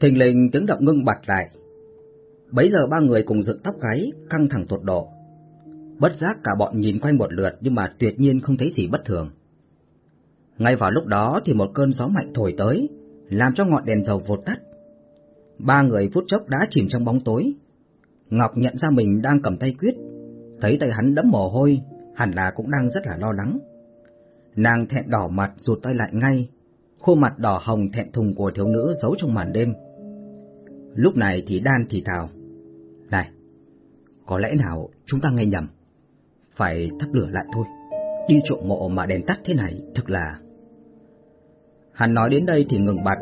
Thình lình tiếng động ngưng bặt lại. Bấy giờ ba người cùng dựng tóc gáy, căng thẳng tột độ. Bất giác cả bọn nhìn quanh một lượt nhưng mà tuyệt nhiên không thấy gì bất thường. Ngay vào lúc đó thì một cơn gió mạnh thổi tới, làm cho ngọn đèn dầu vụt tắt. Ba người phút chốc đã chìm trong bóng tối. Ngọc nhận ra mình đang cầm tay Quyết, thấy tay hắn đẫm mồ hôi, hẳn là cũng đang rất là lo lắng. Nàng thẹn đỏ mặt rụt tay lại ngay, khuôn mặt đỏ hồng thẹn thùng của thiếu nữ giấu trong màn đêm. Lúc này thì đan thì thào. Này, có lẽ nào chúng ta nghe nhầm? Phải thắp lửa lại thôi. Đi trộm mộ mà đèn tắt thế này thực là... Hắn nói đến đây thì ngừng bặt.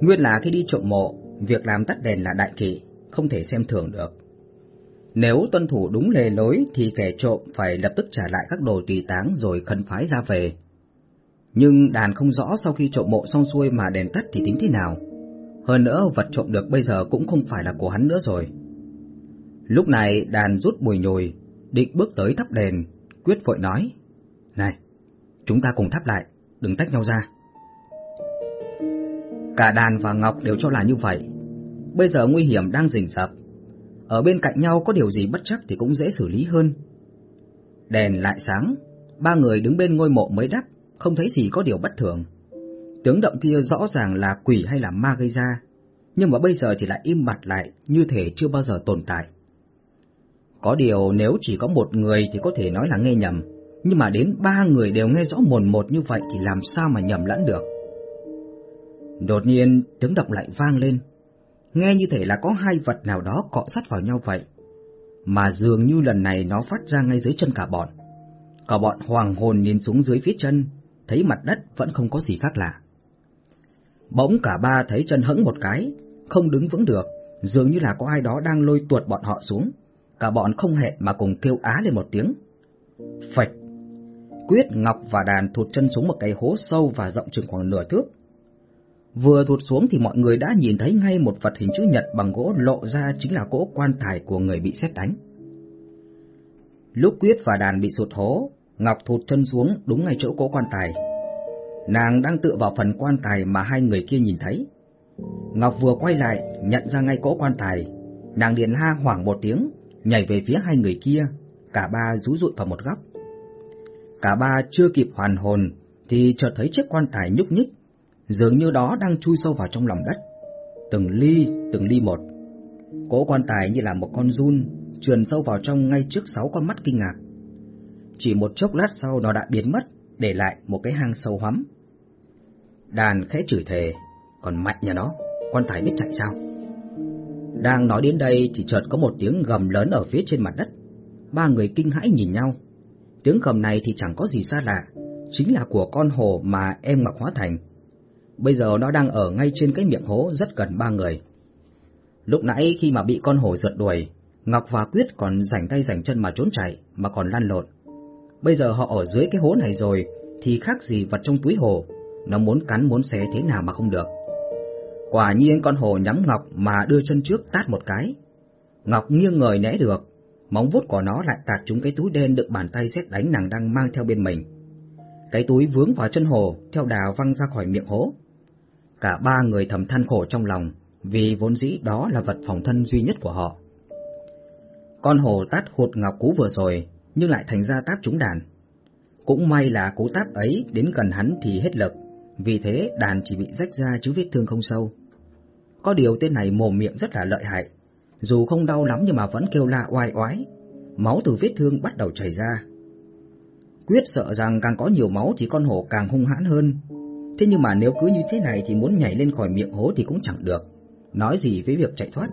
Nguyên là khi đi trộm mộ, việc làm tắt đèn là đại kỵ, không thể xem thường được. Nếu tuân thủ đúng lề lối thì kẻ trộm phải lập tức trả lại các đồ tùy táng rồi khấn phái ra về. Nhưng đàn không rõ sau khi trộm mộ xong xuôi mà đèn tắt thì tính thế nào. Hơn nữa vật trộm được bây giờ cũng không phải là của hắn nữa rồi. Lúc này đàn rút bùi nhồi, định bước tới thắp đèn, quyết vội nói. Này, chúng ta cùng thắp lại, đừng tách nhau ra. Cả đàn và Ngọc đều cho là như vậy. Bây giờ nguy hiểm đang rình rập. Ở bên cạnh nhau có điều gì bất chắc thì cũng dễ xử lý hơn. Đèn lại sáng, ba người đứng bên ngôi mộ mới đắp, không thấy gì có điều bất thường tiếng động kia rõ ràng là quỷ hay là ma gây ra, nhưng mà bây giờ thì lại im bặt lại như thể chưa bao giờ tồn tại. Có điều nếu chỉ có một người thì có thể nói là nghe nhầm, nhưng mà đến ba người đều nghe rõ mồn một như vậy thì làm sao mà nhầm lẫn được. Đột nhiên tiếng động lại vang lên, nghe như thể là có hai vật nào đó cọ sát vào nhau vậy, mà dường như lần này nó phát ra ngay dưới chân cả bọn. Cả bọn hoàng hồn nhìn xuống dưới phía chân, thấy mặt đất vẫn không có gì khác lạ. Bỗng cả ba thấy chân hững một cái, không đứng vững được, dường như là có ai đó đang lôi tuột bọn họ xuống. Cả bọn không hẹn mà cùng kêu á lên một tiếng. Phạch! Quyết, Ngọc và Đàn thụt chân xuống một cái hố sâu và rộng chừng khoảng nửa thước. Vừa thụt xuống thì mọi người đã nhìn thấy ngay một vật hình chữ nhật bằng gỗ lộ ra chính là cỗ quan tài của người bị xét đánh. Lúc Quyết và Đàn bị sụt hố, Ngọc thụt chân xuống đúng ngay chỗ cỗ quan tài. Nàng đang tựa vào phần quan tài mà hai người kia nhìn thấy. Ngọc vừa quay lại, nhận ra ngay cỗ quan tài. Nàng điện ha hoảng một tiếng, nhảy về phía hai người kia, cả ba rú rụi vào một góc. Cả ba chưa kịp hoàn hồn, thì chợt thấy chiếc quan tài nhúc nhích, dường như đó đang chui sâu vào trong lòng đất. Từng ly, từng ly một. Cỗ quan tài như là một con run, trườn sâu vào trong ngay trước sáu con mắt kinh ngạc. Chỉ một chốc lát sau nó đã biến mất, để lại một cái hang sâu hoắm. Đàn khẽ chửi thề, còn mạnh nhà nó, quan tài biết chạy sao? Đang nói đến đây thì chợt có một tiếng gầm lớn ở phía trên mặt đất. Ba người kinh hãi nhìn nhau. Tiếng gầm này thì chẳng có gì xa lạ, chính là của con hồ mà em Ngọc Hóa Thành. Bây giờ nó đang ở ngay trên cái miệng hố rất gần ba người. Lúc nãy khi mà bị con hổ rượt đuổi, Ngọc và Quyết còn rảnh tay rảnh chân mà trốn chạy, mà còn lăn lộn. Bây giờ họ ở dưới cái hố này rồi, thì khác gì vật trong túi hồ, nó muốn cắn muốn xé thế nào mà không được. Quả nhiên con hồ nhắm Ngọc mà đưa chân trước tát một cái. Ngọc nghiêng người né được, móng vuốt của nó lại tạt trúng cái túi đen đựng bàn tay xét đánh nàng đang mang theo bên mình. Cái túi vướng vào chân hồ, theo đào văng ra khỏi miệng hố. Cả ba người thầm than khổ trong lòng, vì vốn dĩ đó là vật phòng thân duy nhất của họ. Con hồ tát hụt Ngọc cú vừa rồi, nhưng lại thành ra táp trúng đàn. Cũng may là cú táp ấy đến gần hắn thì hết lực, vì thế đàn chỉ bị rách ra chứ vết thương không sâu. Có điều tên này mồm miệng rất là lợi hại, dù không đau lắm nhưng mà vẫn kêu la oai oái, máu từ vết thương bắt đầu chảy ra. Quyết sợ rằng càng có nhiều máu thì con hổ càng hung hãn hơn, thế nhưng mà nếu cứ như thế này thì muốn nhảy lên khỏi miệng hố thì cũng chẳng được, nói gì với việc chạy thoát.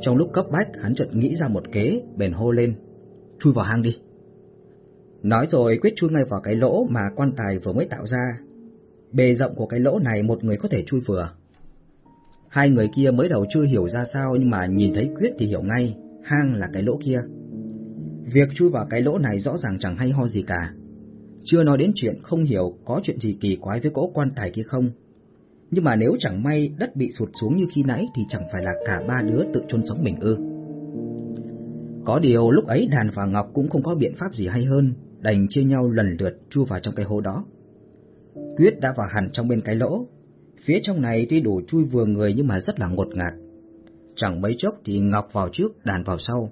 Trong lúc cấp bách, hắn chợt nghĩ ra một kế, bền hô lên, chui vào hang đi. Nói rồi quyết chui ngay vào cái lỗ mà quan tài vừa mới tạo ra. Bề rộng của cái lỗ này một người có thể chui vừa. Hai người kia mới đầu chưa hiểu ra sao nhưng mà nhìn thấy Quyết thì hiểu ngay, hang là cái lỗ kia. Việc chui vào cái lỗ này rõ ràng chẳng hay ho gì cả. Chưa nói đến chuyện không hiểu có chuyện gì kỳ quái với cỗ quan tài kia không. Nhưng mà nếu chẳng may đất bị sụt xuống như khi nãy thì chẳng phải là cả ba đứa tự chôn sống mình ư. Có điều lúc ấy Đàn và Ngọc cũng không có biện pháp gì hay hơn, đành chia nhau lần lượt chui vào trong cái hố đó. Quyết đã vào hẳn trong bên cái lỗ, Phía trong này tuy đủ chui vừa người nhưng mà rất là ngột ngạt. Chẳng mấy chốc thì Ngọc vào trước, đàn vào sau.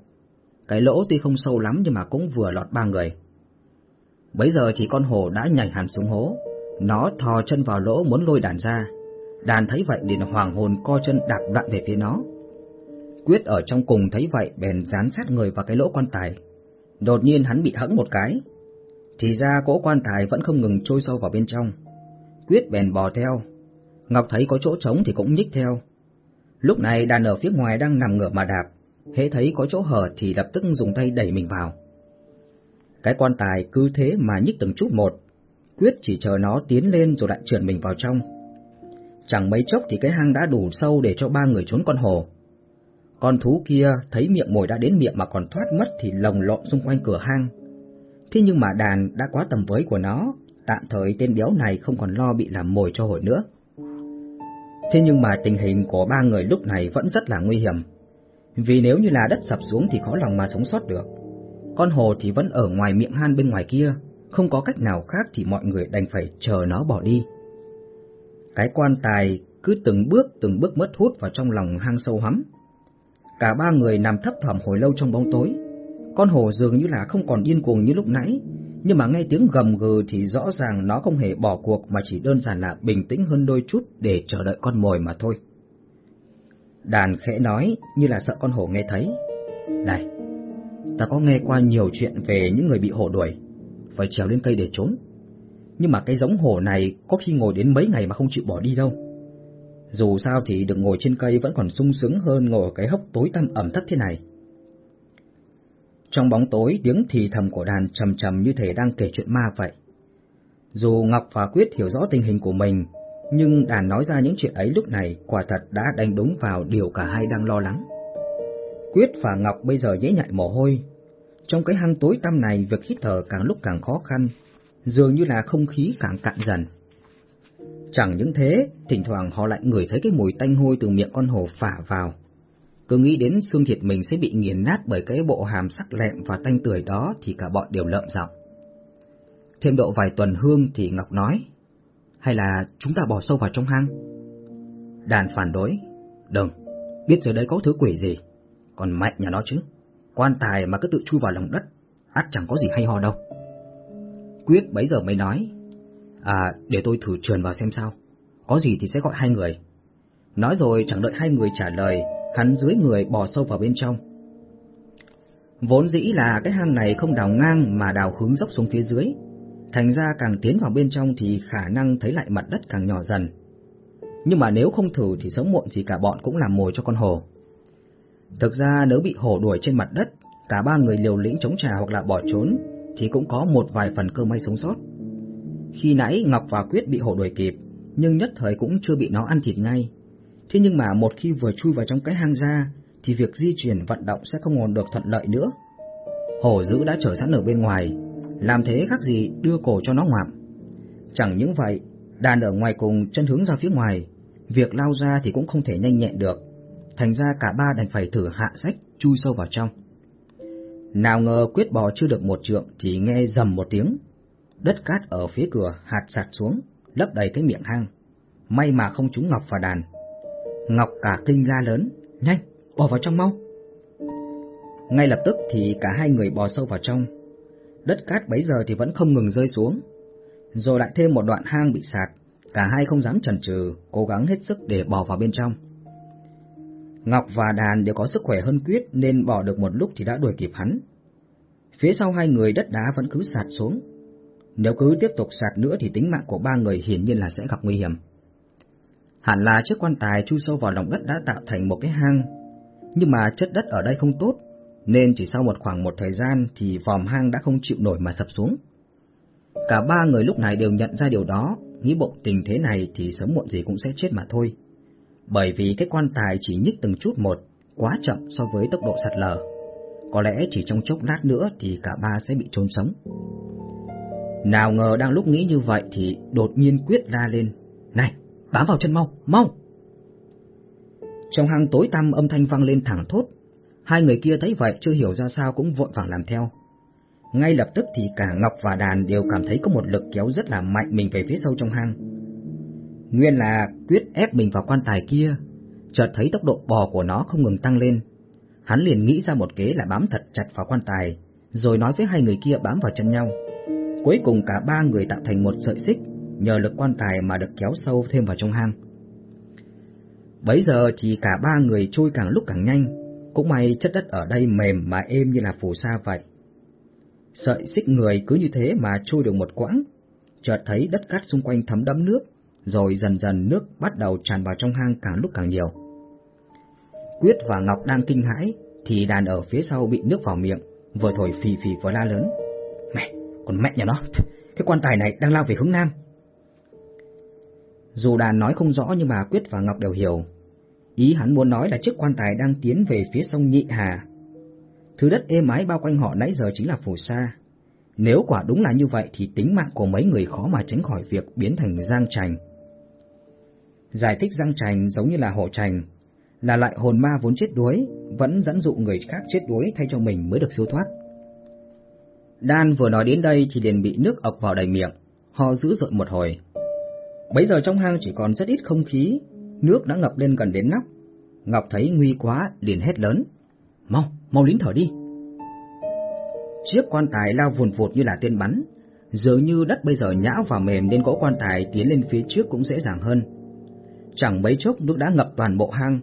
Cái lỗ tuy không sâu lắm nhưng mà cũng vừa lọt ba người. Bấy giờ thì con hổ đã nhảy hẳn xuống hố, nó thò chân vào lỗ muốn lôi đàn ra. Đàn thấy vậy liền hoàng hồn co chân đạp đoạn về phía nó. Quyết ở trong cùng thấy vậy, bèn dán sát người vào cái lỗ quan tài. Đột nhiên hắn bị hẫng một cái. Thì ra cỗ quan tài vẫn không ngừng trôi sâu vào bên trong. Quyết bèn bò theo. Ngọc thấy có chỗ trống thì cũng nhích theo. Lúc này đàn ở phía ngoài đang nằm ngửa mà đạp. Hễ thấy có chỗ hở thì lập tức dùng tay đẩy mình vào. Cái quan tài cứ thế mà nhích từng chút một. Quyết chỉ chờ nó tiến lên rồi lại chuyển mình vào trong. Chẳng mấy chốc thì cái hang đã đủ sâu để cho ba người trốn con hồ. Con thú kia thấy miệng mồi đã đến miệng mà còn thoát mất thì lồng lộn xung quanh cửa hang. Thế nhưng mà đàn đã quá tầm với của nó, tạm thời tên béo này không còn lo bị làm mồi cho hồi nữa. Thế nhưng mà tình hình của ba người lúc này vẫn rất là nguy hiểm, vì nếu như là đất sập xuống thì khó lòng mà sống sót được. Con hồ thì vẫn ở ngoài miệng han bên ngoài kia, không có cách nào khác thì mọi người đành phải chờ nó bỏ đi. Cái quan tài cứ từng bước từng bước mất hút vào trong lòng hang sâu hắm. Cả ba người nằm thấp thỏm hồi lâu trong bóng tối. Con hổ dường như là không còn điên cuồng như lúc nãy, nhưng mà nghe tiếng gầm gừ thì rõ ràng nó không hề bỏ cuộc mà chỉ đơn giản là bình tĩnh hơn đôi chút để chờ đợi con mồi mà thôi. Đàn khẽ nói như là sợ con hổ nghe thấy. Này, ta có nghe qua nhiều chuyện về những người bị hổ đuổi, phải trèo lên cây để trốn. Nhưng mà cái giống hổ này có khi ngồi đến mấy ngày mà không chịu bỏ đi đâu. Dù sao thì được ngồi trên cây vẫn còn sung sướng hơn ngồi ở cái hốc tối tăm ẩm thấp thế này. Trong bóng tối, tiếng thì thầm của đàn trầm trầm như thể đang kể chuyện ma vậy. Dù Ngọc và Quyết hiểu rõ tình hình của mình, nhưng đàn nói ra những chuyện ấy lúc này quả thật đã đánh đúng vào điều cả hai đang lo lắng. Quyết và Ngọc bây giờ dễ nhại mồ hôi. Trong cái hang tối tăm này, việc hít thở càng lúc càng khó khăn, dường như là không khí càng cạn dần. Chẳng những thế, thỉnh thoảng họ lại ngửi thấy cái mùi tanh hôi từ miệng con hổ phả vào. Cứ nghĩ đến xương thịt mình sẽ bị nghiền nát bởi cái bộ hàm sắc lẹm và tanh tưởi đó thì cả bọn đều lợm giọng. Thêm độ vài tuần hương thì Ngọc nói, hay là chúng ta bỏ sâu vào trong hang? Đàn phản đối, đừng, biết giờ đây có thứ quỷ gì, còn mạnh nhà nó chứ, quan tài mà cứ tự chui vào lòng đất, ắt chẳng có gì hay ho đâu. Quyết bấy giờ mới nói, à, để tôi thử trườn vào xem sao, có gì thì sẽ gọi hai người. Nói rồi chẳng đợi hai người trả lời, hắn dưới người bò sâu vào bên trong. Vốn dĩ là cái hang này không đào ngang mà đào hướng dốc xuống phía dưới, thành ra càng tiến vào bên trong thì khả năng thấy lại mặt đất càng nhỏ dần. Nhưng mà nếu không thử thì sớm muộn gì cả bọn cũng làm mồi cho con hổ. Thực ra nếu bị hổ đuổi trên mặt đất, cả ba người liều lĩnh chống trả hoặc là bỏ trốn, thì cũng có một vài phần cơ may sống sót. Khi nãy Ngọc và Quyết bị hổ đuổi kịp, nhưng nhất thời cũng chưa bị nó ăn thịt ngay. Thế nhưng mà một khi vừa chui vào trong cái hang ra, thì việc di chuyển vận động sẽ không còn được thuận lợi nữa. Hổ dữ đã trở sẵn ở bên ngoài, làm thế khác gì đưa cổ cho nó ngoạm. Chẳng những vậy, đàn ở ngoài cùng chân hướng ra phía ngoài, việc lao ra thì cũng không thể nhanh nhẹn được, thành ra cả ba đành phải thử hạ sách chui sâu vào trong. Nào ngờ quyết bò chưa được một trượng thì nghe dầm một tiếng, đất cát ở phía cửa hạt sạt xuống, lấp đầy cái miệng hang. May mà không trúng Ngọc và đàn. Ngọc cả kinh la lớn, nhanh, bò vào trong mau. Ngay lập tức thì cả hai người bò sâu vào trong. Đất cát bấy giờ thì vẫn không ngừng rơi xuống. Rồi lại thêm một đoạn hang bị sạt, cả hai không dám chần chừ, cố gắng hết sức để bò vào bên trong. Ngọc và Đàn đều có sức khỏe hơn Quyết nên bò được một lúc thì đã đuổi kịp hắn. Phía sau hai người đất đá vẫn cứ sạt xuống. Nếu cứ tiếp tục sạt nữa thì tính mạng của ba người hiển nhiên là sẽ gặp nguy hiểm. Hẳn là chiếc quan tài chui sâu vào lòng đất đã tạo thành một cái hang, nhưng mà chất đất ở đây không tốt, nên chỉ sau một khoảng một thời gian thì vòm hang đã không chịu nổi mà sập xuống. Cả ba người lúc này đều nhận ra điều đó, nghĩ bụng tình thế này thì sớm muộn gì cũng sẽ chết mà thôi. Bởi vì cái quan tài chỉ nhích từng chút một, quá chậm so với tốc độ sạt lở. Có lẽ chỉ trong chốc lát nữa thì cả ba sẽ bị trôn sống. Nào ngờ đang lúc nghĩ như vậy thì đột nhiên quyết ra lên. Này, bám vào chân mau, mau! Trong hang tối tăm âm thanh vang lên thẳng thốt. Hai người kia thấy vậy chưa hiểu ra sao cũng vội vàng làm theo. Ngay lập tức thì cả Ngọc và Đàn đều cảm thấy có một lực kéo rất là mạnh mình về phía sâu trong hang. Nguyên là quyết ép mình vào quan tài kia, chợt thấy tốc độ bò của nó không ngừng tăng lên. Hắn liền nghĩ ra một kế là bám thật chặt vào quan tài, rồi nói với hai người kia bám vào chân nhau. Cuối cùng cả ba người tạo thành một sợi xích, nhờ lực quan tài mà được kéo sâu thêm vào trong hang. Bấy giờ thì cả ba người trôi càng lúc càng nhanh, cũng may chất đất ở đây mềm mà êm như là phù sa vậy. Sợi xích người cứ như thế mà trôi được một quãng, chợt thấy đất cát xung quanh thấm đẫm nước, rồi dần dần nước bắt đầu tràn vào trong hang càng lúc càng nhiều. Quyết và Ngọc đang kinh hãi, thì đàn ở phía sau bị nước vào miệng, vừa thổi phì phì vừa la lớn. Còn mẹ nhà nó, cái quan tài này đang lao về hướng nam. Dù đàn nói không rõ nhưng mà Quyết và Ngọc đều hiểu. Ý hắn muốn nói là chiếc quan tài đang tiến về phía sông Nhị Hà. Thứ đất êm ái bao quanh họ nãy giờ chính là phù sa. Nếu quả đúng là như vậy thì tính mạng của mấy người khó mà tránh khỏi việc biến thành giang trành. Giải thích giang trành giống như là hộ trành, là loại hồn ma vốn chết đuối, vẫn dẫn dụ người khác chết đuối thay cho mình mới được siêu thoát. Đan vừa nói đến đây thì liền bị nước ọc vào đầy miệng, ho dữ dội một hồi. Bấy giờ trong hang chỉ còn rất ít không khí, nước đã ngập lên gần đến nóc. Ngọc thấy nguy quá, liền hét lớn. Mau, mau lính thở đi. Chiếc quan tài lao vùn vụt như là tên bắn, dường như đất bây giờ nhão và mềm nên cỗ quan tài tiến lên phía trước cũng dễ dàng hơn. Chẳng mấy chốc nước đã ngập toàn bộ hang,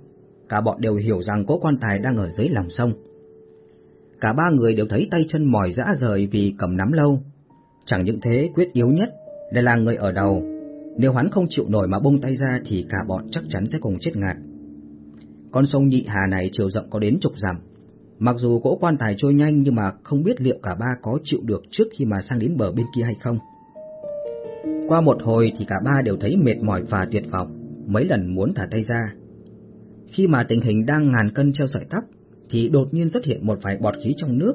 cả bọn đều hiểu rằng cỗ quan tài đang ở dưới lòng sông. Cả ba người đều thấy tay chân mỏi dã rời vì cầm nắm lâu. Chẳng những thế quyết yếu nhất lại là người ở đầu, nếu hắn không chịu nổi mà bung tay ra thì cả bọn chắc chắn sẽ cùng chết ngạt. Con sông Nhị Hà này chiều rộng có đến chục dặm. Mặc dù cỗ quan tài trôi nhanh nhưng mà không biết liệu cả ba có chịu được trước khi mà sang đến bờ bên kia hay không. Qua một hồi thì cả ba đều thấy mệt mỏi và tuyệt vọng, mấy lần muốn thả tay ra. Khi mà tình hình đang ngàn cân treo sợi tóc, thì đột nhiên xuất hiện một vài bọt khí trong nước.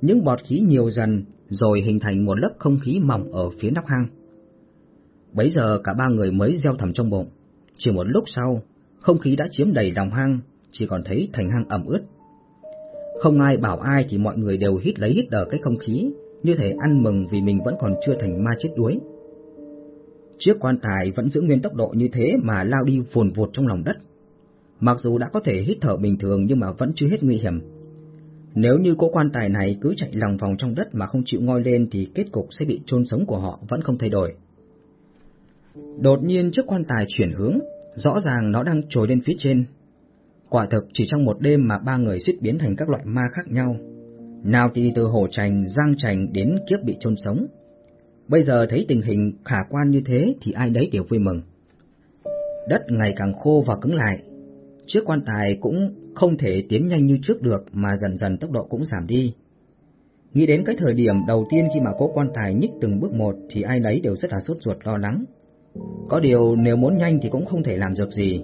Những bọt khí nhiều dần rồi hình thành một lớp không khí mỏng ở phía nóc hang. Bấy giờ cả ba người mới gieo thầm trong bụng. Chỉ một lúc sau, không khí đã chiếm đầy lòng hang, chỉ còn thấy thành hang ẩm ướt. Không ai bảo ai thì mọi người đều hít lấy hít đờ cái không khí, như thể ăn mừng vì mình vẫn còn chưa thành ma chết đuối. Chiếc quan tài vẫn giữ nguyên tốc độ như thế mà lao đi vồn vụt trong lòng đất. Mặc dù đã có thể hít thở bình thường nhưng mà vẫn chưa hết nguy hiểm. Nếu như cỗ quan tài này cứ chạy lòng vòng trong đất mà không chịu ngoi lên thì kết cục sẽ bị chôn sống của họ vẫn không thay đổi. Đột nhiên chiếc quan tài chuyển hướng, rõ ràng nó đang trồi lên phía trên. Quả thực chỉ trong một đêm mà ba người suýt biến thành các loại ma khác nhau. Nào thì từ hổ trành, giang trành đến kiếp bị chôn sống. Bây giờ thấy tình hình khả quan như thế thì ai đấy đều vui mừng. Đất ngày càng khô và cứng lại. Chiếc quan tài cũng không thể tiến nhanh như trước được mà dần dần tốc độ cũng giảm đi. Nghĩ đến cái thời điểm đầu tiên khi mà cố quan tài nhích từng bước một thì ai nấy đều rất là sốt ruột lo lắng. Có điều nếu muốn nhanh thì cũng không thể làm được gì.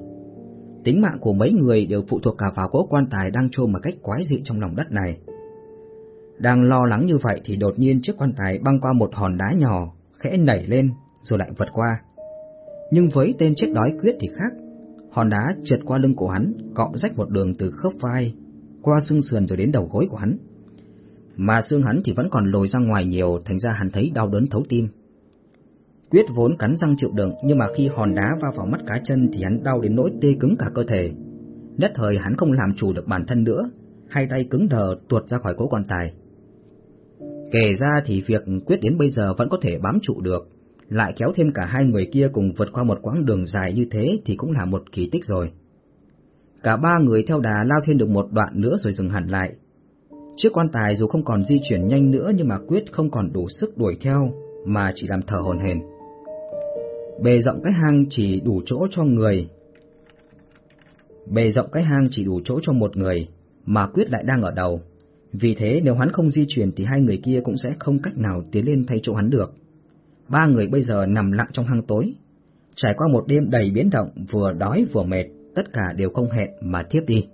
Tính mạng của mấy người đều phụ thuộc cả vào cỗ quan tài đang trôi một cách quái dị trong lòng đất này. Đang lo lắng như vậy thì đột nhiên chiếc quan tài băng qua một hòn đá nhỏ, khẽ nảy lên rồi lại vượt qua. Nhưng với tên chết đói quyết thì khác, hòn đá trượt qua lưng của hắn, cọ rách một đường từ khớp vai, qua xương sườn rồi đến đầu gối của hắn. Mà xương hắn thì vẫn còn lồi ra ngoài nhiều, thành ra hắn thấy đau đớn thấu tim. Quyết vốn cắn răng chịu đựng, nhưng mà khi hòn đá va vào mắt cá chân thì hắn đau đến nỗi tê cứng cả cơ thể. Nhất thời hắn không làm chủ được bản thân nữa, hai tay cứng đờ tuột ra khỏi cố quan tài. Kể ra thì việc Quyết đến bây giờ vẫn có thể bám trụ được, lại kéo thêm cả hai người kia cùng vượt qua một quãng đường dài như thế thì cũng là một kỳ tích rồi. Cả ba người theo đà lao thêm được một đoạn nữa rồi dừng hẳn lại. Chiếc quan tài dù không còn di chuyển nhanh nữa nhưng mà Quyết không còn đủ sức đuổi theo mà chỉ làm thở hồn hển. Bề rộng cái hang chỉ đủ chỗ cho người. Bề rộng cái hang chỉ đủ chỗ cho một người, mà Quyết lại đang ở đầu. Vì thế nếu hắn không di chuyển thì hai người kia cũng sẽ không cách nào tiến lên thay chỗ hắn được. Ba người bây giờ nằm lặng trong hang tối. Trải qua một đêm đầy biến động, vừa đói vừa mệt, tất cả đều không hẹn mà thiếp đi.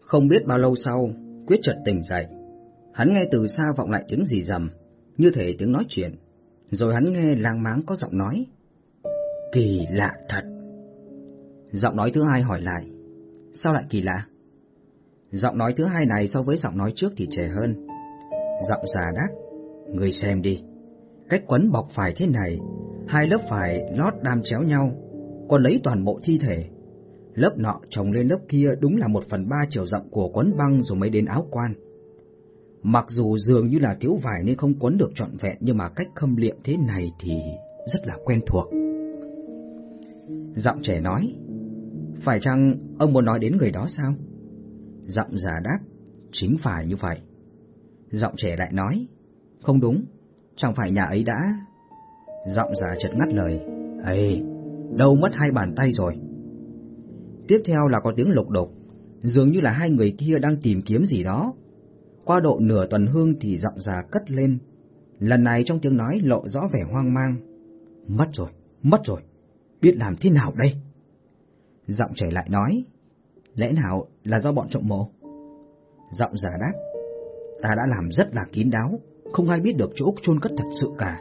Không biết bao lâu sau, Quyết chợt tỉnh dậy. Hắn nghe từ xa vọng lại tiếng gì rầm, như thể tiếng nói chuyện. Rồi hắn nghe lang máng có giọng nói. Kỳ lạ thật. Giọng nói thứ hai hỏi lại. Sao lại kỳ lạ? Giọng nói thứ hai này so với giọng nói trước thì trẻ hơn. Giọng già đáp. Người xem đi. Cách quấn bọc phải thế này, hai lớp phải lót đam chéo nhau, còn lấy toàn bộ thi thể. Lớp nọ chồng lên lớp kia đúng là một phần ba chiều rộng của quấn băng rồi mới đến áo quan. Mặc dù dường như là thiếu vải nên không quấn được trọn vẹn nhưng mà cách khâm liệm thế này thì rất là quen thuộc. Giọng trẻ nói, phải chăng ông muốn nói đến người đó sao? Giọng già đáp, chính phải như vậy. Giọng trẻ lại nói, không đúng, chẳng phải nhà ấy đã... Giọng già chợt ngắt lời, Ê, đâu mất hai bàn tay rồi. Tiếp theo là có tiếng lục đục, dường như là hai người kia đang tìm kiếm gì đó. Qua độ nửa tuần hương thì giọng già cất lên, lần này trong tiếng nói lộ rõ vẻ hoang mang. Mất rồi, mất rồi, biết làm thế nào đây? Giọng trẻ lại nói, lẽ nào là do bọn trộm mộ? Giọng già đáp, ta đã làm rất là kín đáo, không ai biết được chỗ chôn cất thật sự cả.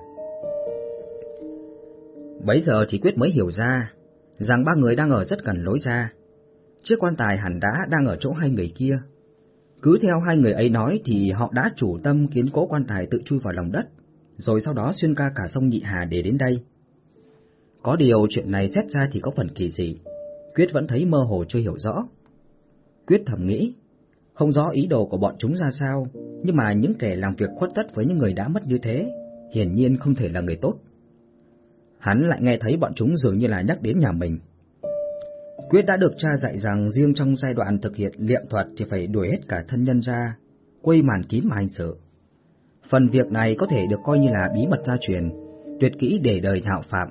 Bấy giờ thì Quyết mới hiểu ra rằng ba người đang ở rất gần lối ra. Chiếc quan tài hẳn đá đang ở chỗ hai người kia. Cứ theo hai người ấy nói thì họ đã chủ tâm kiến cố quan tài tự chui vào lòng đất, rồi sau đó xuyên ca cả sông Nhị Hà để đến đây. Có điều chuyện này xét ra thì có phần kỳ dị, Quyết vẫn thấy mơ hồ chưa hiểu rõ. Quyết thầm nghĩ, không rõ ý đồ của bọn chúng ra sao, nhưng mà những kẻ làm việc khuất tất với những người đã mất như thế, hiển nhiên không thể là người tốt. Hắn lại nghe thấy bọn chúng dường như là nhắc đến nhà mình. Quyết đã được cha dạy rằng riêng trong giai đoạn thực hiện liệm thuật thì phải đuổi hết cả thân nhân ra, quây màn kín mà hành sự. Phần việc này có thể được coi như là bí mật gia truyền, tuyệt kỹ để đời thạo phạm.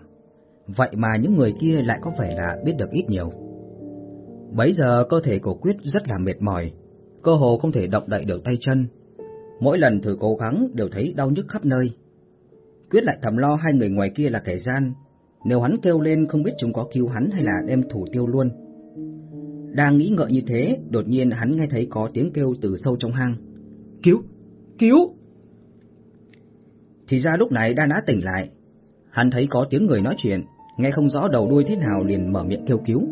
Vậy mà những người kia lại có vẻ là biết được ít nhiều. Bấy giờ cơ thể của Quyết rất là mệt mỏi, cơ hồ không thể động đậy được tay chân. Mỗi lần thử cố gắng đều thấy đau nhức khắp nơi. Quyết lại thầm lo hai người ngoài kia là kẻ gian, nếu hắn kêu lên không biết chúng có cứu hắn hay là đem thủ tiêu luôn. Đang nghĩ ngợi như thế, đột nhiên hắn nghe thấy có tiếng kêu từ sâu trong hang. Cứu! Cứu! Thì ra lúc này Đa đã tỉnh lại. Hắn thấy có tiếng người nói chuyện, nghe không rõ đầu đuôi thế nào liền mở miệng kêu cứu.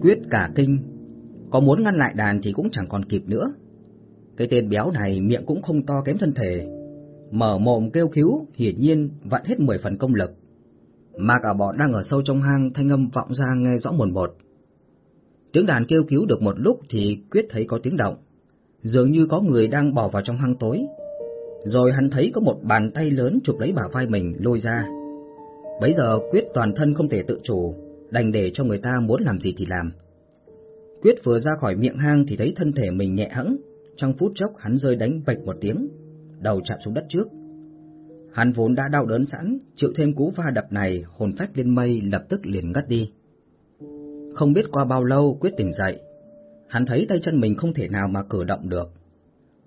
Quyết cả kinh, có muốn ngăn lại đàn thì cũng chẳng còn kịp nữa. Cái tên béo này miệng cũng không to kém thân thể, mở mồm kêu cứu, hiển nhiên vặn hết mười phần công lực. Mà cả bọn đang ở sâu trong hang thanh âm vọng ra nghe rõ mồn một. Tiếng đàn kêu cứu được một lúc thì Quyết thấy có tiếng động, dường như có người đang bỏ vào trong hang tối. Rồi hắn thấy có một bàn tay lớn chụp lấy bả vai mình lôi ra. Bấy giờ Quyết toàn thân không thể tự chủ, đành để cho người ta muốn làm gì thì làm. Quyết vừa ra khỏi miệng hang thì thấy thân thể mình nhẹ hẫng, trong phút chốc hắn rơi đánh bạch một tiếng, đầu chạm xuống đất trước. Hắn vốn đã đau đớn sẵn, chịu thêm cú va đập này, hồn phách lên mây lập tức liền ngất đi. Không biết qua bao lâu quyết tỉnh dậy, hắn thấy tay chân mình không thể nào mà cử động được.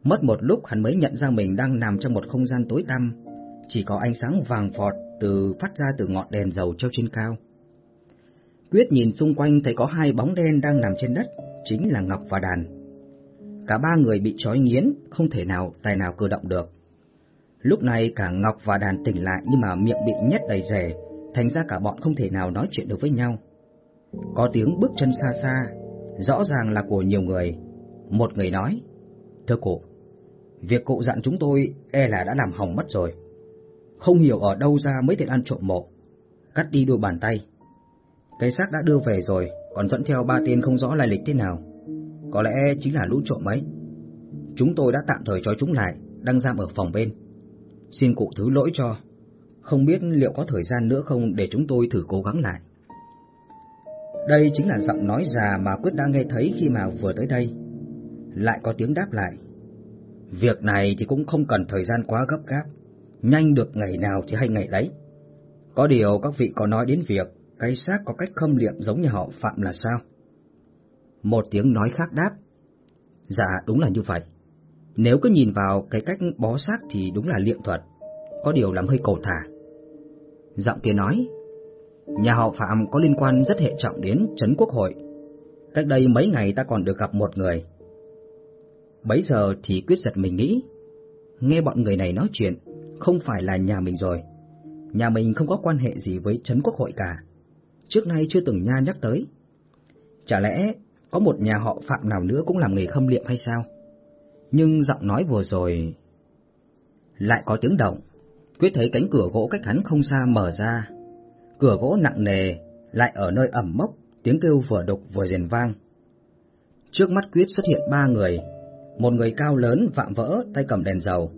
Mất một lúc hắn mới nhận ra mình đang nằm trong một không gian tối tăm, chỉ có ánh sáng vàng phọt từ phát ra từ ngọn đèn dầu treo trên cao. Quyết nhìn xung quanh thấy có hai bóng đen đang nằm trên đất, chính là Ngọc và Đàn. Cả ba người bị trói nghiến, không thể nào tài nào cử động được. Lúc này cả Ngọc và Đàn tỉnh lại nhưng mà miệng bị nhét đầy rẻ, thành ra cả bọn không thể nào nói chuyện được với nhau. Có tiếng bước chân xa xa, rõ ràng là của nhiều người. Một người nói, Thưa cụ, việc cụ dặn chúng tôi e là đã làm hỏng mất rồi. Không hiểu ở đâu ra mấy tên ăn trộm mộ, cắt đi đôi bàn tay. Cái xác đã đưa về rồi, còn dẫn theo ba tên không rõ lai lịch thế nào. Có lẽ chính là lũ trộm ấy. Chúng tôi đã tạm thời trói chúng lại, đang giam ở phòng bên. Xin cụ thứ lỗi cho. Không biết liệu có thời gian nữa không để chúng tôi thử cố gắng lại. Đây chính là giọng nói già mà Quyết đã nghe thấy khi mà vừa tới đây. Lại có tiếng đáp lại. Việc này thì cũng không cần thời gian quá gấp gáp. Nhanh được ngày nào thì hay ngày đấy. Có điều các vị có nói đến việc cái xác có cách khâm liệm giống như họ phạm là sao? Một tiếng nói khác đáp. Dạ đúng là như vậy. Nếu cứ nhìn vào cái cách bó xác thì đúng là liệm thuật, có điều làm hơi cầu thả. Giọng kia nói, nhà họ Phạm có liên quan rất hệ trọng đến Trấn Quốc hội. Cách đây mấy ngày ta còn được gặp một người. Bấy giờ thì quyết giật mình nghĩ, nghe bọn người này nói chuyện, không phải là nhà mình rồi. Nhà mình không có quan hệ gì với Trấn Quốc hội cả. Trước nay chưa từng nha nhắc tới. Chả lẽ có một nhà họ Phạm nào nữa cũng làm nghề khâm liệm hay sao? Nhưng giọng nói vừa rồi lại có tiếng động. Quyết thấy cánh cửa gỗ cách hắn không xa mở ra. Cửa gỗ nặng nề, lại ở nơi ẩm mốc, tiếng kêu vừa đục vừa rền vang. Trước mắt Quyết xuất hiện ba người, một người cao lớn, vạm vỡ, tay cầm đèn dầu.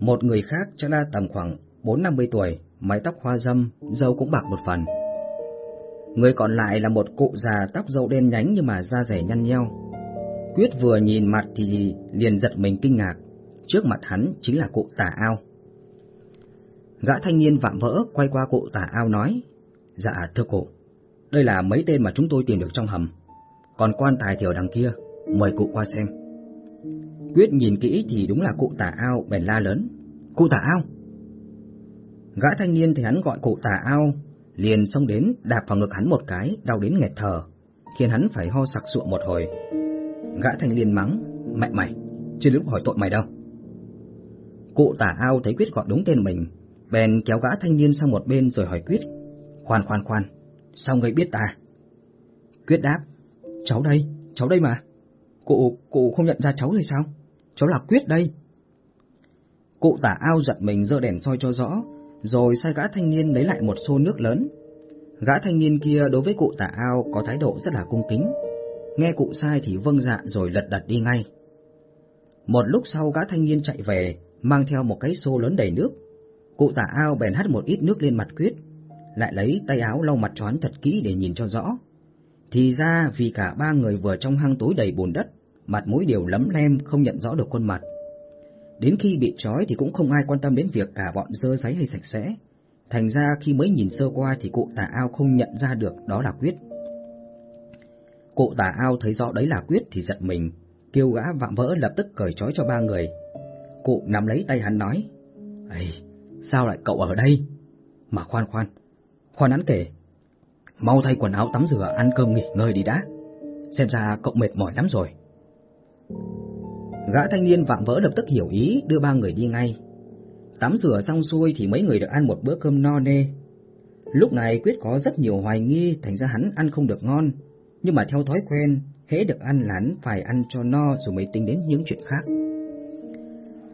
Một người khác chắc là tầm khoảng bốn năm mươi tuổi, mái tóc hoa dâm, dâu cũng bạc một phần. Người còn lại là một cụ già tóc dâu đen nhánh nhưng mà da rẻ nhăn nheo. Quyết vừa nhìn mặt thì liền giật mình kinh ngạc, trước mặt hắn chính là cụ tả ao. Gã thanh niên vạm vỡ quay qua cụ tả ao nói, Dạ thưa cụ, đây là mấy tên mà chúng tôi tìm được trong hầm, còn quan tài thì ở đằng kia, mời cụ qua xem. Quyết nhìn kỹ thì đúng là cụ tả ao bèn la lớn, cụ tả ao. Gã thanh niên thì hắn gọi cụ tả ao, liền xông đến đạp vào ngực hắn một cái, đau đến nghẹt thở, khiến hắn phải ho sặc sụa một hồi. Gã thanh liền mắng, mẹ mày, chưa lúc hỏi tội mày đâu. Cụ tả ao thấy Quyết gọi đúng tên mình, bèn kéo gã thanh niên sang một bên rồi hỏi Quyết, khoan khoan khoan, sao ngươi biết ta? Quyết đáp, cháu đây, cháu đây mà. Cụ, cụ không nhận ra cháu rồi sao? Cháu là Quyết đây. Cụ tả ao giật mình dơ đèn soi cho rõ, rồi sai gã thanh niên lấy lại một xô nước lớn. Gã thanh niên kia đối với cụ tả ao có thái độ rất là cung kính. Nghe cụ sai thì vâng dạ rồi lật đật đi ngay. Một lúc sau gã thanh niên chạy về, mang theo một cái xô lớn đầy nước. Cụ tả ao bèn hắt một ít nước lên mặt Quyết, lại lấy tay áo lau mặt choán thật kỹ để nhìn cho rõ. Thì ra vì cả ba người vừa trong hang tối đầy bùn đất, mặt mũi đều lấm lem không nhận rõ được khuôn mặt. Đến khi bị trói thì cũng không ai quan tâm đến việc cả bọn dơ giấy hay sạch sẽ. Thành ra khi mới nhìn sơ qua thì cụ tà ao không nhận ra được đó là Quyết. Cụ tà ao thấy rõ đấy là Quyết thì giận mình, kêu gã vạm vỡ lập tức cởi trói cho ba người. Cụ nắm lấy tay hắn nói, Ây, sao lại cậu ở đây? Mà khoan khoan, khoan hắn kể, mau thay quần áo tắm rửa ăn cơm nghỉ ngơi đi đã. Xem ra cậu mệt mỏi lắm rồi. Gã thanh niên vạm vỡ lập tức hiểu ý, đưa ba người đi ngay. Tắm rửa xong xuôi thì mấy người được ăn một bữa cơm no nê. Lúc này Quyết có rất nhiều hoài nghi, thành ra hắn ăn không được ngon. Nhưng mà theo thói quen, hễ được ăn là hắn phải ăn cho no rồi mới tính đến những chuyện khác.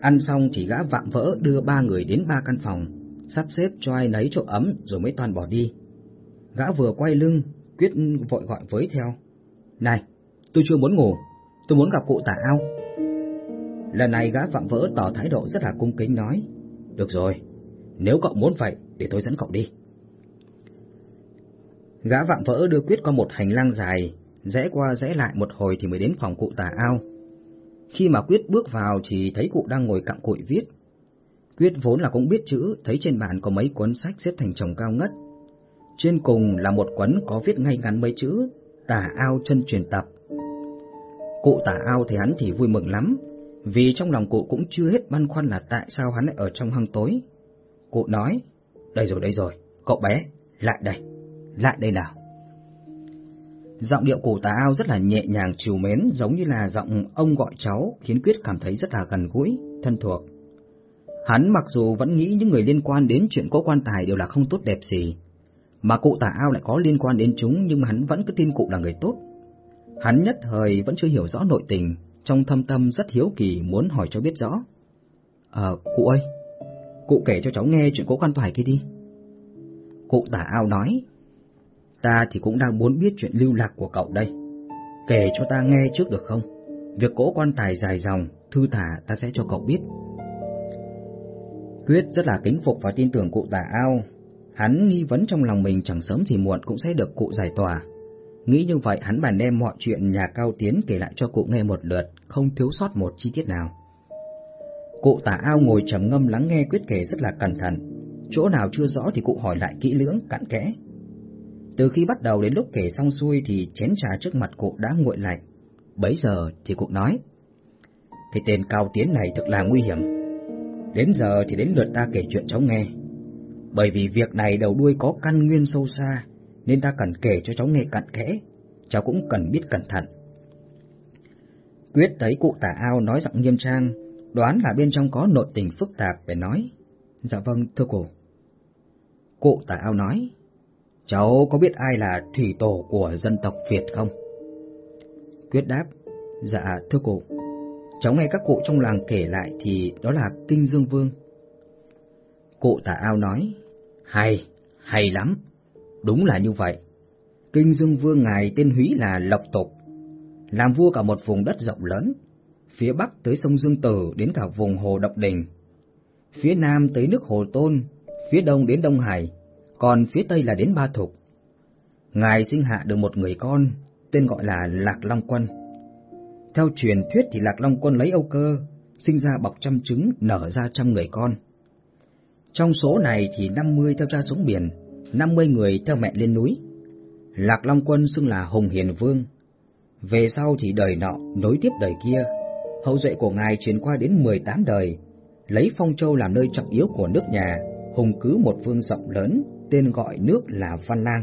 Ăn xong thì gã vạm vỡ đưa ba người đến ba căn phòng, sắp xếp cho ai nấy chỗ ấm rồi mới toàn bỏ đi. Gã vừa quay lưng, Quyết vội gọi với theo. Này, tôi chưa muốn ngủ, tôi muốn gặp cụ tả ao. Lần này gã vạm vỡ tỏ thái độ rất là cung kính nói, được rồi, nếu cậu muốn vậy, để tôi dẫn cậu đi. Gã vạm vỡ đưa Quyết qua một hành lang dài, rẽ qua rẽ lại một hồi thì mới đến phòng cụ tà ao. Khi mà Quyết bước vào thì thấy cụ đang ngồi cặm cụi viết. Quyết vốn là cũng biết chữ, thấy trên bàn có mấy cuốn sách xếp thành chồng cao ngất. Trên cùng là một cuốn có viết ngay ngắn mấy chữ, tà ao chân truyền tập. Cụ tà ao thì hắn thì vui mừng lắm, vì trong lòng cụ cũng chưa hết băn khoăn là tại sao hắn lại ở trong hang tối. Cụ nói, đây rồi đây rồi, cậu bé, lại đây, lại đây nào. Giọng điệu cụ tà ao rất là nhẹ nhàng chiều mến giống như là giọng ông gọi cháu khiến Quyết cảm thấy rất là gần gũi, thân thuộc. Hắn mặc dù vẫn nghĩ những người liên quan đến chuyện cỗ quan tài đều là không tốt đẹp gì, mà cụ tà ao lại có liên quan đến chúng nhưng mà hắn vẫn cứ tin cụ là người tốt. Hắn nhất thời vẫn chưa hiểu rõ nội tình, trong thâm tâm rất hiếu kỳ muốn hỏi cho biết rõ. Ờ, cụ ơi, cụ kể cho cháu nghe chuyện cố quan tài kia đi. Cụ tả ao nói, ta thì cũng đang muốn biết chuyện lưu lạc của cậu đây. Kể cho ta nghe trước được không? Việc cố quan tài dài dòng, thư thả ta sẽ cho cậu biết. Quyết rất là kính phục và tin tưởng cụ tả ao. Hắn nghi vấn trong lòng mình chẳng sớm thì muộn cũng sẽ được cụ giải tỏa. Nghĩ như vậy hắn bàn đem mọi chuyện nhà cao tiến kể lại cho cụ nghe một lượt, không thiếu sót một chi tiết nào. Cụ tả ao ngồi trầm ngâm lắng nghe quyết kể rất là cẩn thận, chỗ nào chưa rõ thì cụ hỏi lại kỹ lưỡng, cặn kẽ. Từ khi bắt đầu đến lúc kể xong xuôi thì chén trà trước mặt cụ đã nguội lạnh. Bấy giờ thì cụ nói, Cái tên cao tiến này thật là nguy hiểm. Đến giờ thì đến lượt ta kể chuyện cháu nghe. Bởi vì việc này đầu đuôi có căn nguyên sâu xa, nên ta cần kể cho cháu nghe cặn kẽ, cháu cũng cần biết cẩn thận. Quyết thấy cụ tả ao nói giọng nghiêm trang, đoán là bên trong có nội tình phức tạp để nói. Dạ vâng, thưa cụ. Cụ tả ao nói, cháu có biết ai là thủy tổ của dân tộc Việt không? Quyết đáp, dạ thưa cụ. Cháu nghe các cụ trong làng kể lại thì đó là Kinh Dương Vương. Cụ tả ao nói, hay, hay lắm, đúng là như vậy. Kinh Dương Vương ngài tên Húy là Lộc Tục, làm vua cả một vùng đất rộng lớn, phía bắc tới sông Dương Tử đến cả vùng hồ Độc Đình, phía nam tới nước Hồ Tôn, phía đông đến Đông Hải, còn phía tây là đến Ba Thục. Ngài sinh hạ được một người con, tên gọi là Lạc Long Quân. Theo truyền thuyết thì Lạc Long Quân lấy Âu Cơ, sinh ra bọc trăm trứng, nở ra trăm người con. Trong số này thì 50 theo cha xuống biển, 50 người theo mẹ lên núi. Lạc Long Quân xưng là Hùng Hiền Vương. Về sau thì đời nọ nối tiếp đời kia, hậu duệ của ngài truyền qua đến 18 đời, lấy Phong Châu làm nơi trọng yếu của nước nhà, hùng cứ một vương rộng lớn, tên gọi nước là Văn Lang.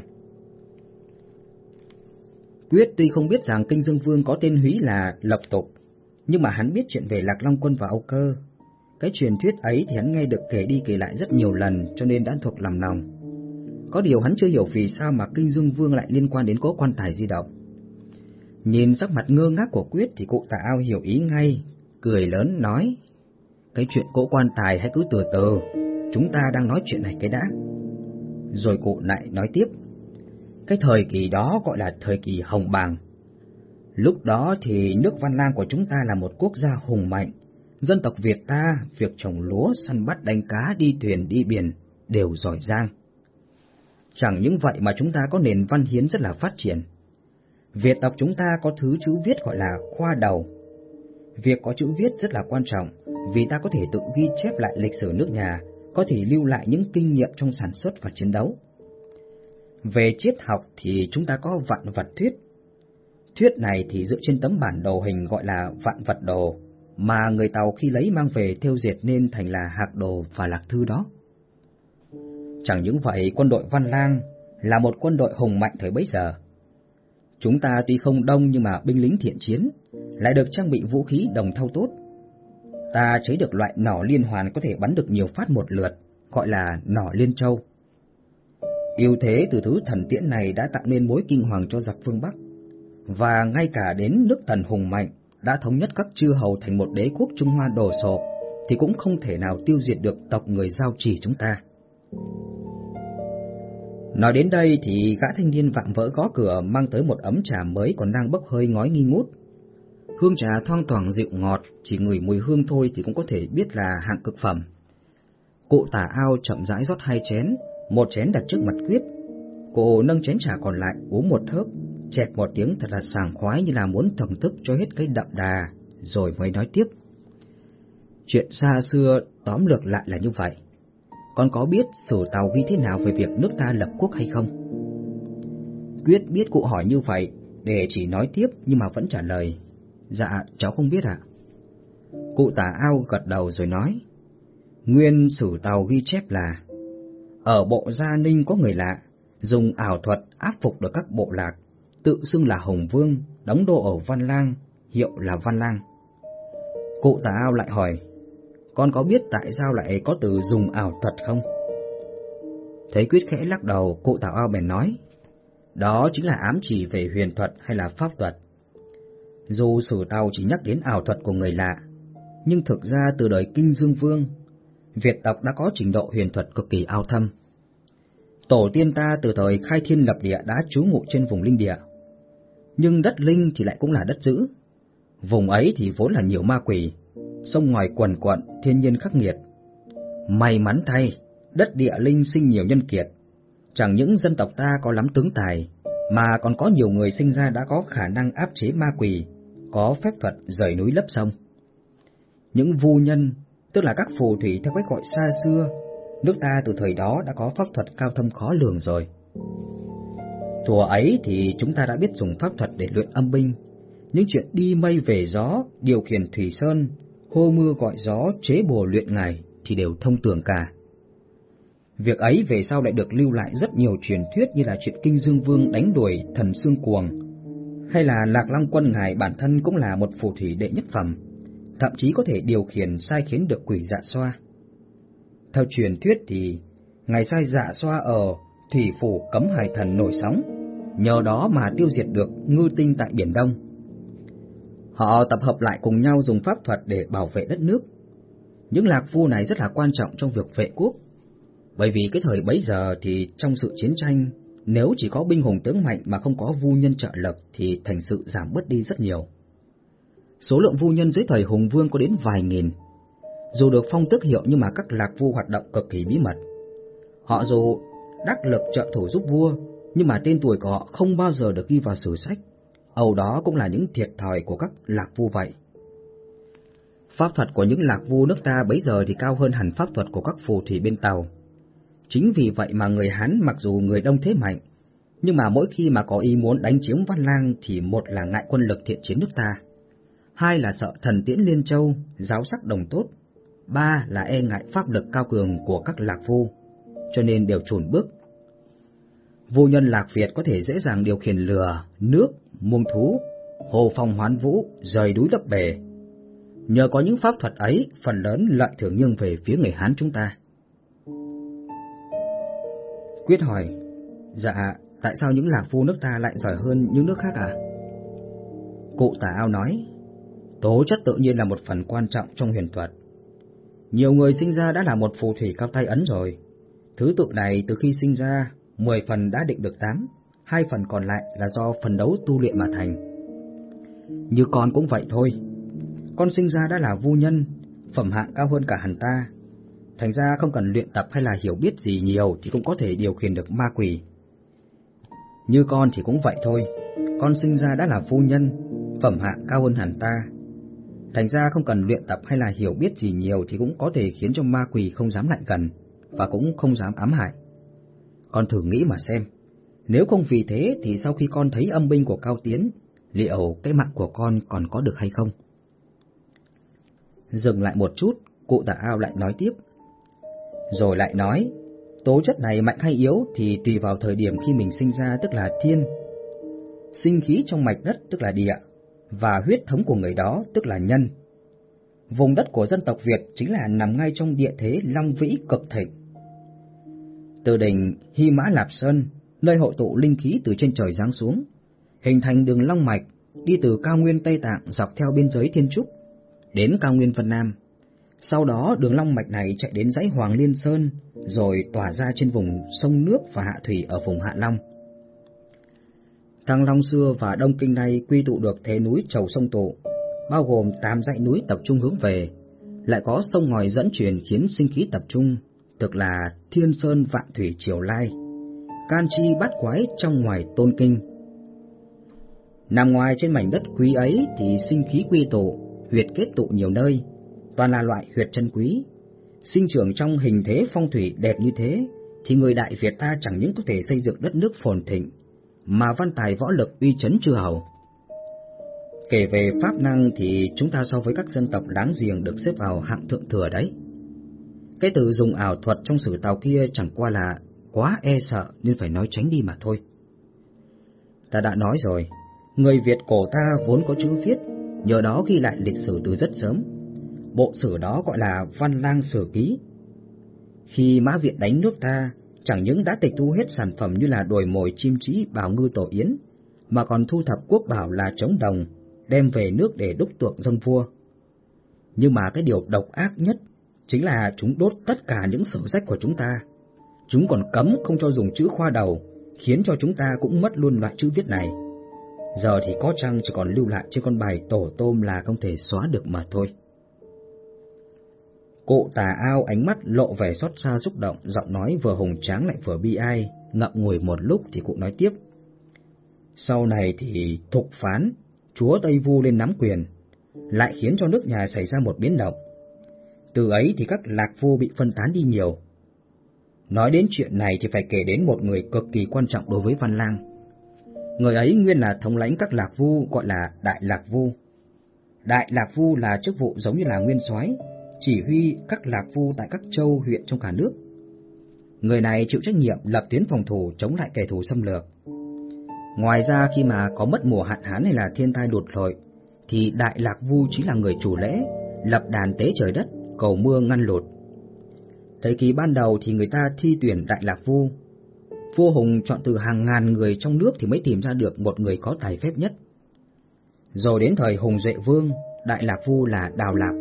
Quyết tuy không biết rằng Kinh Dương Vương có tên húy là Lập Tục, nhưng mà hắn biết chuyện về Lạc Long Quân và Âu Cơ. Cái truyền thuyết ấy thì hắn nghe được kể đi kể lại rất nhiều lần cho nên đã thuộc làm lòng. Có điều hắn chưa hiểu vì sao mà Kinh Dương Vương lại liên quan đến cố quan tài di động. Nhìn sắc mặt ngơ ngác của Quyết thì cụ tà ao hiểu ý ngay, cười lớn nói, cái chuyện cỗ quan tài hãy cứ từ từ, chúng ta đang nói chuyện này cái đã. Rồi cụ lại nói tiếp, cái thời kỳ đó gọi là thời kỳ hồng bàng. Lúc đó thì nước Văn Lang của chúng ta là một quốc gia hùng mạnh, dân tộc Việt ta việc trồng lúa, săn bắt đánh cá, đi thuyền, đi biển đều giỏi giang. Chẳng những vậy mà chúng ta có nền văn hiến rất là phát triển. Việt tộc chúng ta có thứ chữ viết gọi là khoa đầu. Việc có chữ viết rất là quan trọng vì ta có thể tự ghi chép lại lịch sử nước nhà, có thể lưu lại những kinh nghiệm trong sản xuất và chiến đấu. Về triết học thì chúng ta có vạn vật thuyết. Thuyết này thì dựa trên tấm bản đồ hình gọi là vạn vật đồ, mà người Tàu khi lấy mang về theo diệt nên thành là hạc đồ và lạc thư đó. Chẳng những vậy, quân đội Văn Lang là một quân đội hùng mạnh thời bấy giờ. Chúng ta tuy không đông nhưng mà binh lính thiện chiến, lại được trang bị vũ khí đồng thau tốt. Ta chế được loại nỏ liên hoàn có thể bắn được nhiều phát một lượt, gọi là nỏ liên châu. Yêu thế từ thứ thần tiễn này đã tạo nên mối kinh hoàng cho giặc phương Bắc, và ngay cả đến nước thần hùng mạnh đã thống nhất các chư hầu thành một đế quốc Trung Hoa đồ sộ, thì cũng không thể nào tiêu diệt được tộc người giao chỉ chúng ta. Nói đến đây thì gã thanh niên vạm vỡ gõ cửa mang tới một ấm trà mới còn đang bốc hơi ngói nghi ngút. Hương trà thoang thoảng dịu ngọt, chỉ ngửi mùi hương thôi thì cũng có thể biết là hạng cực phẩm. Cụ tả ao chậm rãi rót hai chén, một chén đặt trước mặt quyết. Cô nâng chén trà còn lại uống một hớp, chẹt một tiếng thật là sảng khoái như là muốn thẩm thức cho hết cái đậm đà, rồi mới nói tiếp. Chuyện xa xưa tóm lược lại là như vậy. Con có biết sổ tàu ghi thế nào về việc nước ta lập quốc hay không? Quyết biết cụ hỏi như vậy, để chỉ nói tiếp nhưng mà vẫn trả lời. Dạ, cháu không biết ạ. Cụ tả ao gật đầu rồi nói. Nguyên sử tàu ghi chép là Ở bộ Gia Ninh có người lạ, dùng ảo thuật áp phục được các bộ lạc, tự xưng là Hồng Vương, đóng đô ở Văn Lang, hiệu là Văn Lang. Cụ tả ao lại hỏi, con có biết tại sao lại có từ dùng ảo thuật không? Thấy Quyết khẽ lắc đầu, cụ Tào ao bèn nói, đó chính là ám chỉ về huyền thuật hay là pháp thuật. Dù sử tàu chỉ nhắc đến ảo thuật của người lạ, nhưng thực ra từ đời Kinh Dương Vương, Việt tộc đã có trình độ huyền thuật cực kỳ ao thâm. Tổ tiên ta từ thời khai thiên lập địa đã trú ngụ trên vùng linh địa. Nhưng đất linh thì lại cũng là đất giữ. Vùng ấy thì vốn là nhiều ma quỷ, sông ngoài quần quận, thiên nhiên khắc nghiệt. May mắn thay, đất địa linh sinh nhiều nhân kiệt. Chẳng những dân tộc ta có lắm tướng tài, mà còn có nhiều người sinh ra đã có khả năng áp chế ma quỷ, có phép thuật rời núi lấp sông. Những vu nhân, tức là các phù thủy theo cách gọi xa xưa, nước ta từ thời đó đã có pháp thuật cao thâm khó lường rồi. Thùa ấy thì chúng ta đã biết dùng pháp thuật để luyện âm binh, những chuyện đi mây về gió, điều khiển thủy sơn, hô mưa gọi gió, chế bùa luyện ngài thì đều thông tường cả. Việc ấy về sau lại được lưu lại rất nhiều truyền thuyết như là chuyện Kinh Dương Vương đánh đuổi thần xương cuồng, hay là Lạc Long Quân ngài bản thân cũng là một phù thủy đệ nhất phẩm, thậm chí có thể điều khiển sai khiến được quỷ dạ xoa. Theo truyền thuyết thì ngài sai dạ xoa ở thủy phủ cấm hải thần nổi sóng, nhờ đó mà tiêu diệt được ngư tinh tại Biển Đông. Họ tập hợp lại cùng nhau dùng pháp thuật để bảo vệ đất nước. Những lạc phu này rất là quan trọng trong việc vệ quốc, Bởi vì cái thời bấy giờ thì trong sự chiến tranh, nếu chỉ có binh hùng tướng mạnh mà không có vu nhân trợ lực thì thành sự giảm bớt đi rất nhiều. Số lượng vu nhân dưới thời Hùng Vương có đến vài nghìn. Dù được phong tước hiệu nhưng mà các lạc vu hoạt động cực kỳ bí mật. Họ dù đắc lực trợ thủ giúp vua, nhưng mà tên tuổi của họ không bao giờ được ghi vào sử sách. Âu đó cũng là những thiệt thòi của các lạc vu vậy. Pháp thuật của những lạc vu nước ta bấy giờ thì cao hơn hẳn pháp thuật của các phù thủy bên tàu. Chính vì vậy mà người Hán mặc dù người đông thế mạnh, nhưng mà mỗi khi mà có ý muốn đánh chiếm Văn Lang thì một là ngại quân lực thiện chiến nước ta, hai là sợ thần tiễn Liên Châu, giáo sắc đồng tốt, ba là e ngại pháp lực cao cường của các lạc vu, cho nên đều chùn bước. Vô nhân lạc Việt có thể dễ dàng điều khiển lừa nước, muông thú, hồ phong hoán vũ, rời núi lấp bể. Nhờ có những pháp thuật ấy, phần lớn lợi thường nghiêng về phía người Hán chúng ta. Quyết hỏi, dạ, tại sao những lạc phu nước ta lại giỏi hơn những nước khác à? Cụ tả ao nói, tố chất tự nhiên là một phần quan trọng trong huyền thuật. Nhiều người sinh ra đã là một phù thủy cao tay ấn rồi. Thứ tự này từ khi sinh ra, 10 phần đã định được 8, hai phần còn lại là do phần đấu tu luyện mà thành. Như con cũng vậy thôi. Con sinh ra đã là vu nhân, phẩm hạng cao hơn cả hắn ta, thành ra không cần luyện tập hay là hiểu biết gì nhiều thì cũng có thể điều khiển được ma quỷ. Như con thì cũng vậy thôi, con sinh ra đã là phu nhân, phẩm hạng cao hơn hẳn ta. Thành ra không cần luyện tập hay là hiểu biết gì nhiều thì cũng có thể khiến cho ma quỷ không dám lại gần và cũng không dám ám hại. Con thử nghĩ mà xem, nếu không vì thế thì sau khi con thấy âm binh của Cao Tiến, liệu cái mạng của con còn có được hay không? Dừng lại một chút, cụ tả ao lại nói tiếp. Rồi lại nói, tố chất này mạnh hay yếu thì tùy vào thời điểm khi mình sinh ra tức là thiên, sinh khí trong mạch đất tức là địa, và huyết thống của người đó tức là nhân. Vùng đất của dân tộc Việt chính là nằm ngay trong địa thế long vĩ cực thịnh. Từ đỉnh Hy Mã Lạp Sơn, nơi hội tụ linh khí từ trên trời giáng xuống, hình thành đường long mạch đi từ cao nguyên Tây Tạng dọc theo biên giới Thiên Trúc đến cao nguyên Vân Nam sau đó đường long mạch này chạy đến dãy Hoàng Liên Sơn, rồi tỏa ra trên vùng sông nước và hạ thủy ở vùng Hạ Long. Thăng Long xưa và Đông Kinh nay quy tụ được thế núi Chầu Sông Tụ, bao gồm 8 dãy núi tập trung hướng về, lại có sông ngòi dẫn truyền khiến sinh khí tập trung, thực là Thiên Sơn Vạn Thủy Triều Lai, can chi bát quái trong ngoài tôn kinh. Nằm ngoài trên mảnh đất quý ấy thì sinh khí quy tụ, huyệt kết tụ nhiều nơi, toàn là loại huyệt chân quý. Sinh trưởng trong hình thế phong thủy đẹp như thế, thì người Đại Việt ta chẳng những có thể xây dựng đất nước phồn thịnh, mà văn tài võ lực uy chấn chưa hầu. Kể về pháp năng thì chúng ta so với các dân tộc láng giềng được xếp vào hạng thượng thừa đấy. Cái từ dùng ảo thuật trong sử tàu kia chẳng qua là quá e sợ nên phải nói tránh đi mà thôi. Ta đã nói rồi, người Việt cổ ta vốn có chữ viết, nhờ đó ghi lại lịch sử từ rất sớm, Bộ sử đó gọi là Văn Lang Sử Ký. Khi Mã Viện đánh nước ta, chẳng những đã tịch thu hết sản phẩm như là đồi mồi chim trí bảo ngư tổ yến, mà còn thu thập quốc bảo là trống đồng, đem về nước để đúc tượng dân vua. Nhưng mà cái điều độc ác nhất chính là chúng đốt tất cả những sổ sách của chúng ta. Chúng còn cấm không cho dùng chữ khoa đầu, khiến cho chúng ta cũng mất luôn loại chữ viết này. Giờ thì có chăng chỉ còn lưu lại trên con bài tổ tôm là không thể xóa được mà thôi. Cụ tà ao ánh mắt lộ vẻ xót xa xúc động, giọng nói vừa hùng tráng lại vừa bi ai, ngậm ngùi một lúc thì cụ nói tiếp. Sau này thì thục phán, chúa Tây Vu lên nắm quyền, lại khiến cho nước nhà xảy ra một biến động. Từ ấy thì các lạc vu bị phân tán đi nhiều. Nói đến chuyện này thì phải kể đến một người cực kỳ quan trọng đối với Văn Lang. Người ấy nguyên là thống lãnh các lạc vu gọi là Đại Lạc Vu. Đại Lạc Vu là chức vụ giống như là nguyên soái, chỉ huy các lạc vu tại các châu huyện trong cả nước. Người này chịu trách nhiệm lập tuyến phòng thủ chống lại kẻ thù xâm lược. Ngoài ra khi mà có mất mùa hạn hán hay là thiên tai đột lội, thì Đại Lạc Vu chính là người chủ lễ, lập đàn tế trời đất, cầu mưa ngăn lụt. Thời kỳ ban đầu thì người ta thi tuyển Đại Lạc Vu. Vua Hùng chọn từ hàng ngàn người trong nước thì mới tìm ra được một người có tài phép nhất. Rồi đến thời Hùng Duệ Vương, Đại Lạc Vu là Đào Lạc.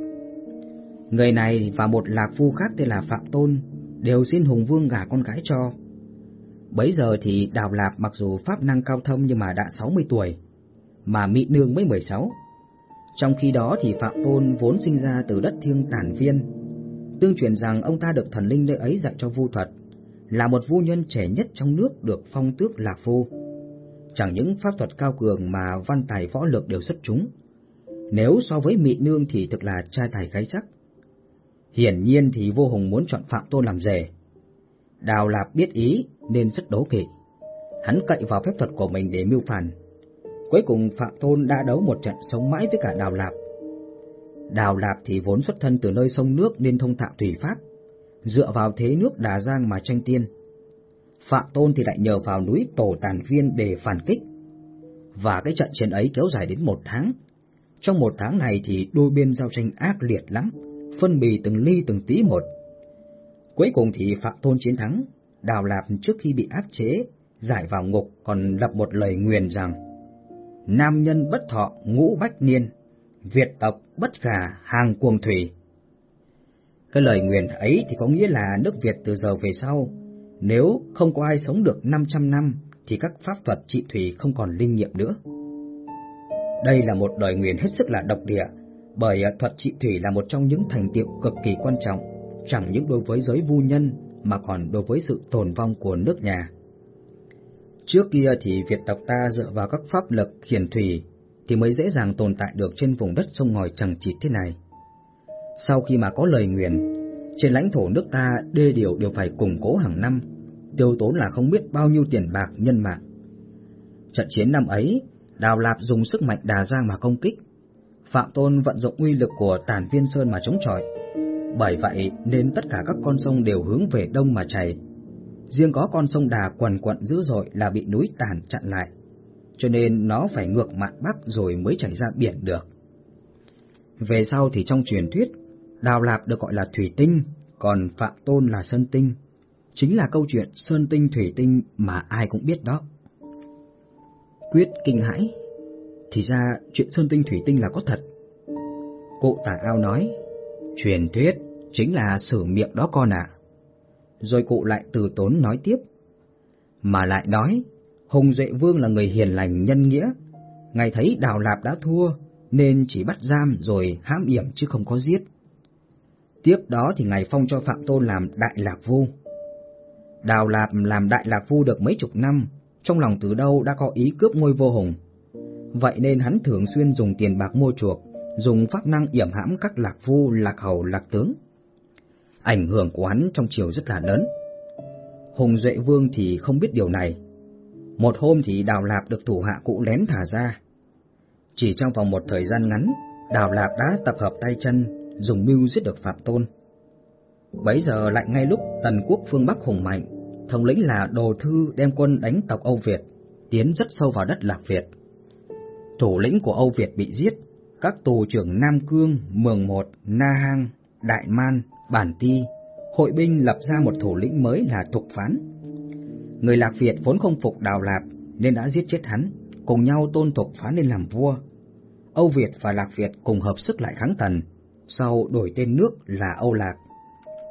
Người này và một lạc phu khác tên là Phạm Tôn đều xin Hùng Vương gả con gái cho. Bấy giờ thì Đào Lạp mặc dù pháp năng cao thâm nhưng mà đã 60 tuổi, mà mỹ Nương mới 16. Trong khi đó thì Phạm Tôn vốn sinh ra từ đất thiêng tản viên. Tương truyền rằng ông ta được thần linh nơi ấy dạy cho vu thuật, là một vu nhân trẻ nhất trong nước được phong tước lạc vô. Chẳng những pháp thuật cao cường mà văn tài võ lực đều xuất chúng. Nếu so với Mị Nương thì thực là trai tài gái sắc. Hiển nhiên thì vô hùng muốn chọn Phạm Tôn làm rể. Đào Lạp biết ý nên rất đố kỵ. Hắn cậy vào phép thuật của mình để mưu phản. Cuối cùng Phạm Tôn đã đấu một trận sống mãi với cả Đào Lạp. Đào Lạp thì vốn xuất thân từ nơi sông nước nên thông thạo thủy pháp, dựa vào thế nước Đà Giang mà tranh tiên. Phạm Tôn thì lại nhờ vào núi Tổ Tàn Viên để phản kích. Và cái trận chiến ấy kéo dài đến một tháng. Trong một tháng này thì đôi bên giao tranh ác liệt lắm, phân bì từng ly từng tí một. Cuối cùng thì Phạm Tôn chiến thắng, Đào Lạp trước khi bị áp chế, giải vào ngục còn lập một lời nguyền rằng Nam nhân bất thọ ngũ bách niên, Việt tộc bất khả hàng cuồng thủy. Cái lời nguyền ấy thì có nghĩa là nước Việt từ giờ về sau, nếu không có ai sống được 500 năm thì các pháp thuật trị thủy không còn linh nghiệm nữa. Đây là một lời nguyền hết sức là độc địa, bởi thuật trị thủy là một trong những thành tiệu cực kỳ quan trọng, chẳng những đối với giới vu nhân mà còn đối với sự tồn vong của nước nhà. Trước kia thì Việt tộc ta dựa vào các pháp lực hiển thủy thì mới dễ dàng tồn tại được trên vùng đất sông ngòi chẳng chịt thế này. Sau khi mà có lời nguyền, trên lãnh thổ nước ta đê điều đều phải củng cố hàng năm, tiêu tốn là không biết bao nhiêu tiền bạc nhân mạng. Trận chiến năm ấy, Đào Lạp dùng sức mạnh đà giang mà công kích, Phạm Tôn vận dụng uy lực của Tản Viên Sơn mà chống chọi. Bởi vậy nên tất cả các con sông đều hướng về đông mà chảy. Riêng có con sông Đà quần quận dữ dội là bị núi Tản chặn lại, cho nên nó phải ngược mạn bắc rồi mới chảy ra biển được. Về sau thì trong truyền thuyết, Đào Lạp được gọi là Thủy Tinh, còn Phạm Tôn là Sơn Tinh. Chính là câu chuyện Sơn Tinh Thủy Tinh mà ai cũng biết đó. Quyết kinh hãi, thì ra chuyện Sơn Tinh Thủy Tinh là có thật. Cụ tả ao nói, truyền thuyết chính là sử miệng đó con ạ. Rồi cụ lại từ tốn nói tiếp, mà lại nói, Hùng Duệ Vương là người hiền lành nhân nghĩa, ngài thấy Đào Lạp đã thua nên chỉ bắt giam rồi hãm yểm chứ không có giết. Tiếp đó thì ngài phong cho Phạm Tôn làm đại lạc vu. Đào Lạp làm đại lạc vu được mấy chục năm, trong lòng từ đâu đã có ý cướp ngôi vô hùng. Vậy nên hắn thường xuyên dùng tiền bạc mua chuộc, dùng pháp năng yểm hãm các lạc vu, lạc hầu, lạc tướng. Ảnh hưởng của hắn trong triều rất là lớn. Hùng Duệ Vương thì không biết điều này. Một hôm thì Đào Lạp được thủ hạ cũ lén thả ra. Chỉ trong vòng một thời gian ngắn, Đào Lạp đã tập hợp tay chân, dùng mưu giết được Phạm Tôn. Bấy giờ lại ngay lúc tần quốc phương Bắc hùng mạnh, thống lĩnh là Đồ Thư đem quân đánh tộc Âu Việt, tiến rất sâu vào đất Lạc Việt. Thủ lĩnh của Âu Việt bị giết, các tù trưởng Nam Cương, Mường Một, Na Hang, Đại Man, Bản Ti, hội binh lập ra một thủ lĩnh mới là Thục Phán. Người Lạc Việt vốn không phục Đào Lạp nên đã giết chết hắn, cùng nhau tôn Thục Phán lên làm vua. Âu Việt và Lạc Việt cùng hợp sức lại kháng Tần, sau đổi tên nước là Âu Lạc.